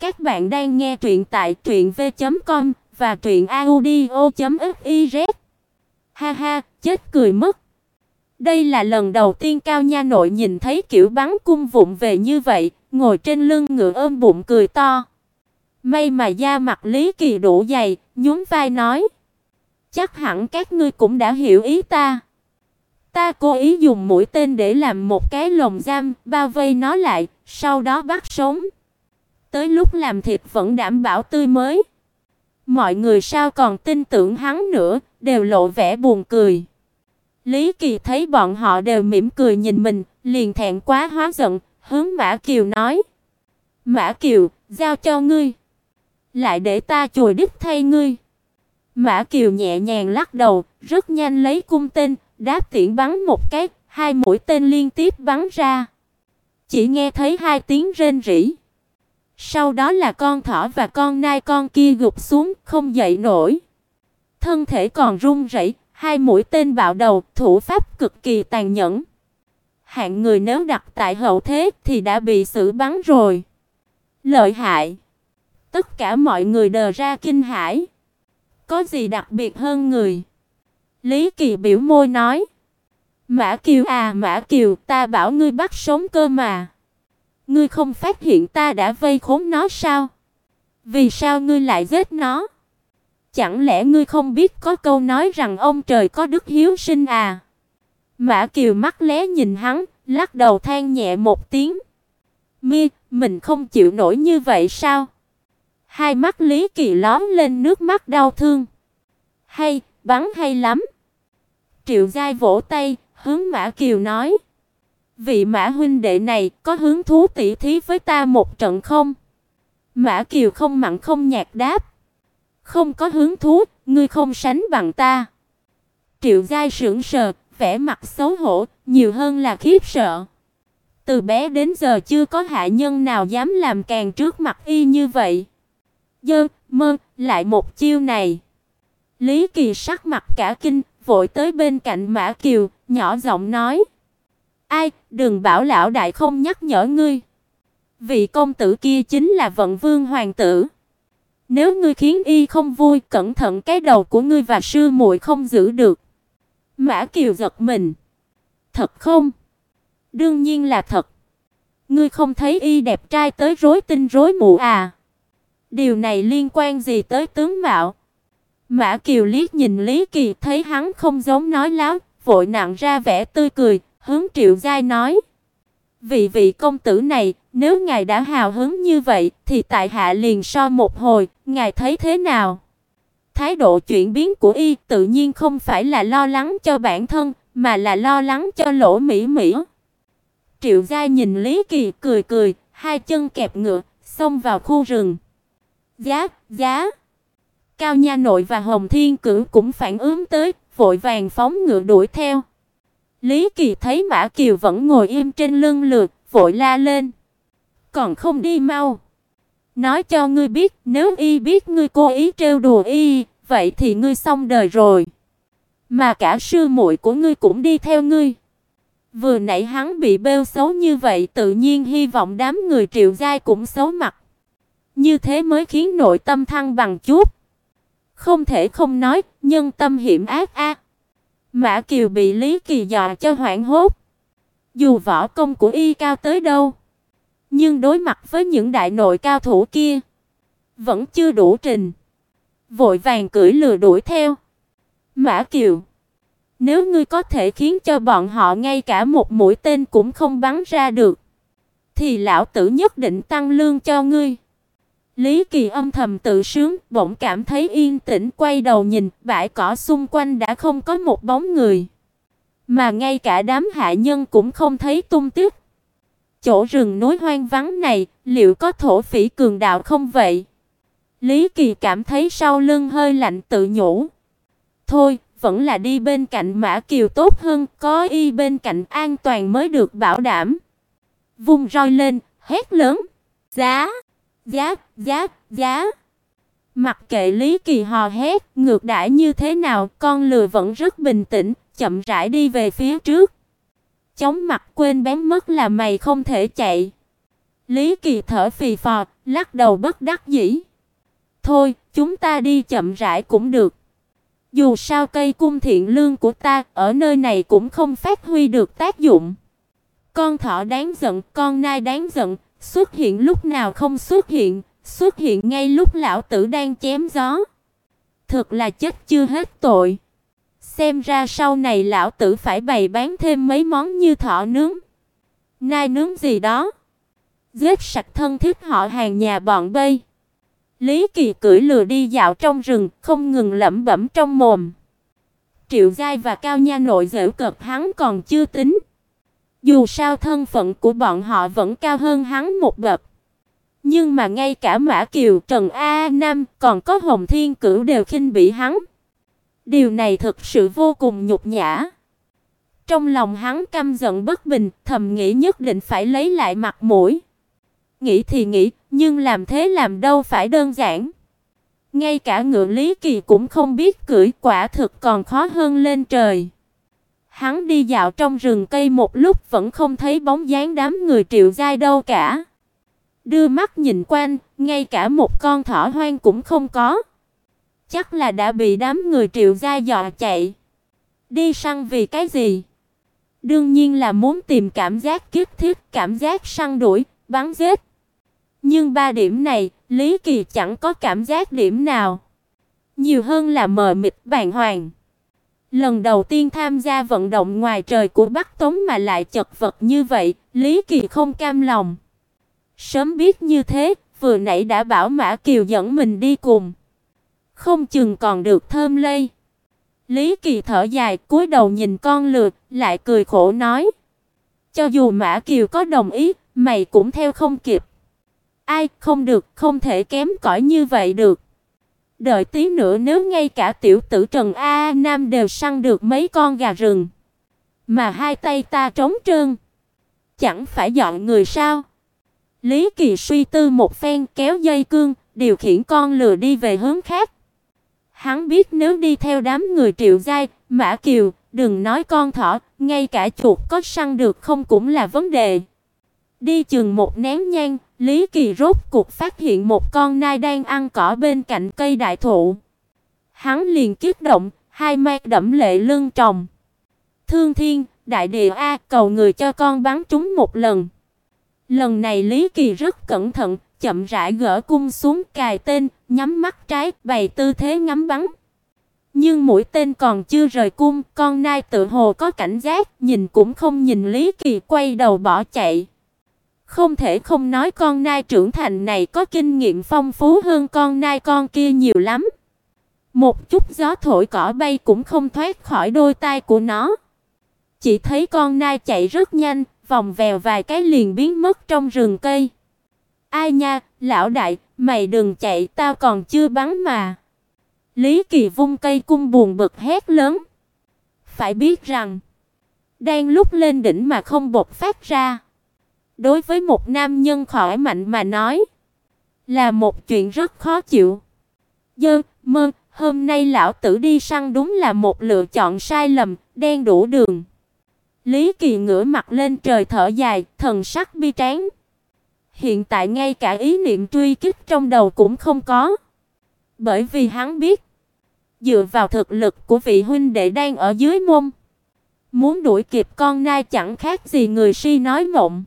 Các bạn đang nghe truyện tại truyệnv.com và truyệnaudio.fiz. Ha ha, chết cười mất. Đây là lần đầu tiên Cao Nha nội nhìn thấy kiểu bắn cung vụng về như vậy, ngồi trên lưng ngựa ôm bụng cười to. May mà da mặt Lý Kỳ đủ dày, nhún vai nói: "Chắc hẳn các ngươi cũng đã hiểu ý ta." Ta cố ý dùng mũi tên để làm một cái lồng giam, bao vây nó lại, sau đó bắt sống. Tới lúc làm thịt vẫn đảm bảo tươi mới. Mọi người sao còn tin tưởng hắn nữa, đều lộ vẻ buồn cười. Lý Kỳ thấy bọn họ đều mỉm cười nhìn mình, liền thẹn quá hóa giận, hướng Mã Kiều nói: "Mã Kiều, giao cho ngươi, lại để ta chùi đít thay ngươi." Mã Kiều nhẹ nhàng lắc đầu, rất nhanh lấy cung tên, đáp tiễn bắn một cái, hai mũi tên liên tiếp bắn ra. Chỉ nghe thấy hai tiếng rên rỉ. Sau đó là con thỏ và con nai con kia gục xuống, không dậy nổi. Thân thể còn run rẩy, hai mũi tên bạo đầu, thủ pháp cực kỳ tàn nhẫn. Hạng người nếu đặt tại hậu thế thì đã bị xử bắn rồi. Lợi hại. Tất cả mọi người đờ ra kinh hãi. Có gì đặc biệt hơn người? Lý Kỳ biểu môi nói: "Mã Kiều à, Mã Kiều, ta bảo ngươi bắt sống cơ mà." Ngươi không phát hiện ta đã vây khốn nó sao? Vì sao ngươi lại giết nó? Chẳng lẽ ngươi không biết có câu nói rằng ông trời có đức hiếu sinh à? Mã Kiều mắt lé nhìn hắn, lắc đầu than nhẹ một tiếng. Mi, mình không chịu nổi như vậy sao? Hai mắt Lý Kỳ lóm lên nước mắt đau thương. Hay, bắn hay lắm. Triệu Giai vỗ tay, hướng Mã Kiều nói: Vị Mã huynh đệ này có hứng thú tỉ thí với ta một trận không? Mã Kiều không mặn không nhạt đáp. Không có hứng thú, ngươi không sánh bằng ta. Triệu Giai sững sờ, vẻ mặt xấu hổ, nhiều hơn là khiếp sợ. Từ bé đến giờ chưa có hạ nhân nào dám làm càng trước mặt y như vậy. Dơ, mơ, lại một chiêu này. Lý Kỳ sắc mặt cả kinh, vội tới bên cạnh Mã Kiều, nhỏ giọng nói: Ai, đừng bảo lão đại không nhắc nhở ngươi. Vị công tử kia chính là Vận Vương hoàng tử. Nếu ngươi khiến y không vui, cẩn thận cái đầu của ngươi và sư muội không giữ được. Mã Kiều giật mình. Thật không? Đương nhiên là thật. Ngươi không thấy y đẹp trai tới rối tinh rối mù à? Điều này liên quan gì tới tướng mạo? Mã Kiều liếc nhìn Lý Kỳ, thấy hắn không giống nói láo, vội nặng ra vẻ tươi cười, hướng Triệu Giai nói: "Vị vị công tử này, nếu ngài đã hào hứng như vậy thì tại hạ liền so một hồi, ngài thấy thế nào?" Thái độ chuyển biến của y tự nhiên không phải là lo lắng cho bản thân, mà là lo lắng cho Lỗ Mỹ Mỹ. Triệu Giai nhìn Lý Kỳ cười cười, hai chân kẹp ngựa, xông vào khu rừng. "Giá, giá!" Cao Nha Nội và Hồng Thiên Cửu cũng phản ứng tới, vội vàng phóng ngựa đuổi theo. Lý Kỳ thấy Mã Kiều vẫn ngồi im trên lưng lượt, vội la lên. Còn không đi mau. Nói cho ngươi biết, nếu y biết ngươi cố ý trêu đùa y, vậy thì ngươi xong đời rồi. Mà cả sư muội của ngươi cũng đi theo ngươi. Vừa nãy hắn bị bêu xấu như vậy, tự nhiên hy vọng đám người Triệu giai cũng xấu mặt. Như thế mới khiến nội tâm thăng bằng chút. Không thể không nói, nhân tâm hiểm ác a. Mã Kiều bị Lý Kỳ dọa cho hoảng hốt. Dù võ công của y cao tới đâu, nhưng đối mặt với những đại nội cao thủ kia, vẫn chưa đủ trình. Vội vàng cưỡi lừa đuổi theo. Mã Kiều, nếu ngươi có thể khiến cho bọn họ ngay cả một mũi tên cũng không bắn ra được, thì lão tử nhất định tăng lương cho ngươi. Lý Kỳ âm thầm tự sướng, bỗng cảm thấy yên tĩnh quay đầu nhìn, bãi cỏ xung quanh đã không có một bóng người, mà ngay cả đám hạ nhân cũng không thấy tung tích. Chỗ rừng núi hoang vắng này, liệu có thổ phỉ cường đạo không vậy? Lý Kỳ cảm thấy sau lưng hơi lạnh tự nhủ. Thôi, vẫn là đi bên cạnh Mã Kiều tốt hơn, có y bên cạnh an toàn mới được bảo đảm. Vung roi lên, hét lớn: "Giá!" Giá, giá, giá. Mặc kệ Lý Kỳ hò hét, ngược đãi như thế nào, con lừa vẫn rất bình tĩnh, chậm rãi đi về phía trước. Chóng mặt quên bén mất là mày không thể chạy. Lý Kỳ thở phì phò, lắc đầu bất đắc dĩ. Thôi, chúng ta đi chậm rãi cũng được. Dù sao cây cung thiện lương của ta ở nơi này cũng không phát huy được tác dụng. Con thỏ đáng giận, con nai đáng giận, xuất hiện lúc nào không xuất hiện, xuất hiện ngay lúc lão tử đang chém gió. Thật là chết chưa hết tội. Xem ra sau này lão tử phải bày bán thêm mấy món như thỏ nướng, nai nướng gì đó. Giết sạch thân thiết họ hàng nhà bọn bây. Lý Kỳ cưỡi lừa đi dạo trong rừng, không ngừng lẩm bẩm trong mồm. Triệu Gai và Cao Nha nội giễu cợt hắn còn chưa tính. Dù sao thân phận của bọn họ vẫn cao hơn hắn một bậc. Nhưng mà ngay cả Mã Kiều, Trần A Nam, còn có Hồng Thiên Cửu đều khinh bỉ hắn. Điều này thực sự vô cùng nhục nhã. Trong lòng hắn căm giận bất bình, thầm nghĩ nhất định phải lấy lại mặt mũi. Nghĩ thì nghĩ, nhưng làm thế làm đâu phải đơn giản. Ngay cả ngựa Lý Kỳ cũng không biết cưỡi quả thực còn khó hơn lên trời. Hắn đi dạo trong rừng cây một lúc vẫn không thấy bóng dáng đám người Triệu Giai đâu cả. Đưa mắt nhìn quanh, ngay cả một con thỏ hoang cũng không có. Chắc là đã bị đám người Triệu Giai dọa chạy. Đi săn vì cái gì? Đương nhiên là muốn tìm cảm giác kích thiết, cảm giác săn đuổi, bắn giết. Nhưng ba điểm này, Lý Kỳ chẳng có cảm giác điểm nào. Nhiều hơn là mờ mịt bàng hoàng. Lần đầu tiên tham gia vận động ngoài trời của Bắc Tống mà lại chật vật như vậy, Lý Kỳ không cam lòng. Sớm biết như thế, vừa nãy đã bảo Mã Kiều dẫn mình đi cùng. Không chừng còn được thơm lây. Lý Kỳ thở dài, cúi đầu nhìn con lừa, lại cười khổ nói: "Cho dù Mã Kiều có đồng ý, mày cũng theo không kịp." Ai, không được, không thể kém cỏi như vậy được. Đợi tí nữa nếu ngay cả tiểu tử Trần A Nam đều săn được mấy con gà rừng, mà hai tay ta trống trơn, chẳng phải dọn người sao? Lý Kỳ suy tư một phen, kéo dây cương, điều khiển con lừa đi về hướng khác. Hắn biết nếu đi theo đám người Triệu Giai, Mã Kiều, đừng nói con thỏ, ngay cả chuột có săn được không cũng là vấn đề. Đi chừng một nén nhang, Lý Kỳ rốt cuộc phát hiện một con nai đang ăn cỏ bên cạnh cây đại thụ. Hắn liền kích động, hai mắt đẫm lệ lưng tròng. Thương Thiên, đại địa a, cầu người cho con bắn trúng một lần. Lần này Lý Kỳ rất cẩn thận, chậm rãi gỡ cung xuống cài tên, nhắm mắt trái, bày tư thế ngắm bắn. Nhưng mũi tên còn chưa rời cung, con nai tự hồ có cảnh giác, nhìn cũng không nhìn Lý Kỳ quay đầu bỏ chạy. Không thể không nói con nai trưởng thành này có kinh nghiệm phong phú hơn con nai con kia nhiều lắm. Một chút gió thổi cỏ bay cũng không thoát khỏi đôi tai của nó. Chỉ thấy con nai chạy rất nhanh, vòng vèo vài cái liền biến mất trong rừng cây. Ai nha, lão đại, mày đừng chạy, tao còn chưa bắn mà. Lý Kỳ vung cây cung buồn bực hét lớn. Phải biết rằng, đang lúc lên đỉnh mà không bộc phát ra. Đối với một nam nhân khỏe mạnh mà nói, là một chuyện rất khó chịu. Dơ, mơ, hôm nay lão tử đi săn đúng là một lựa chọn sai lầm, đen đủ đường. Lý Kỳ ngửa mặt lên trời thở dài, thần sắc bi tráng. Hiện tại ngay cả ý niệm truy kích trong đầu cũng không có. Bởi vì hắn biết, dựa vào thực lực của vị huynh đệ đang ở dưới môn muốn đuổi kịp con nai chẳng khác gì người si nói mộng.